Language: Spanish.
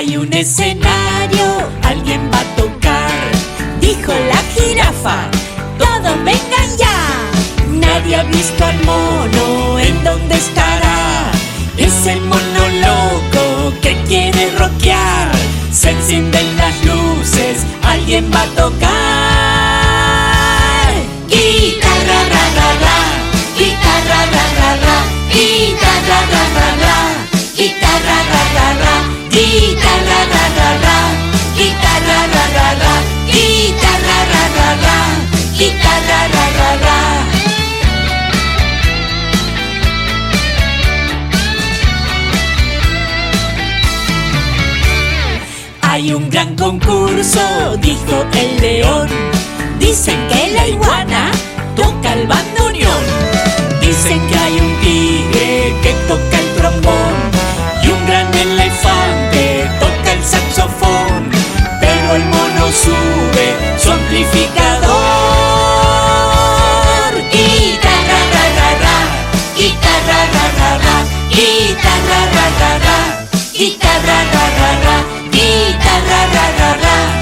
Hay un escenario, alguien va a tocar. Dijo la jirafa, todos vengan ya. Nadie ha visto al mono, ¿en dónde estará? Es el mono loco que quiere rockear. Se encienden las luces, alguien va a tocar. Hay un gran concurso, dijo el león. Dicen que la iguana toca el bandoneón. Dicen que Guitarra, ra, ra, ra. Guitarra, ra, ra, ra. Guitarra, ra, ra, ra.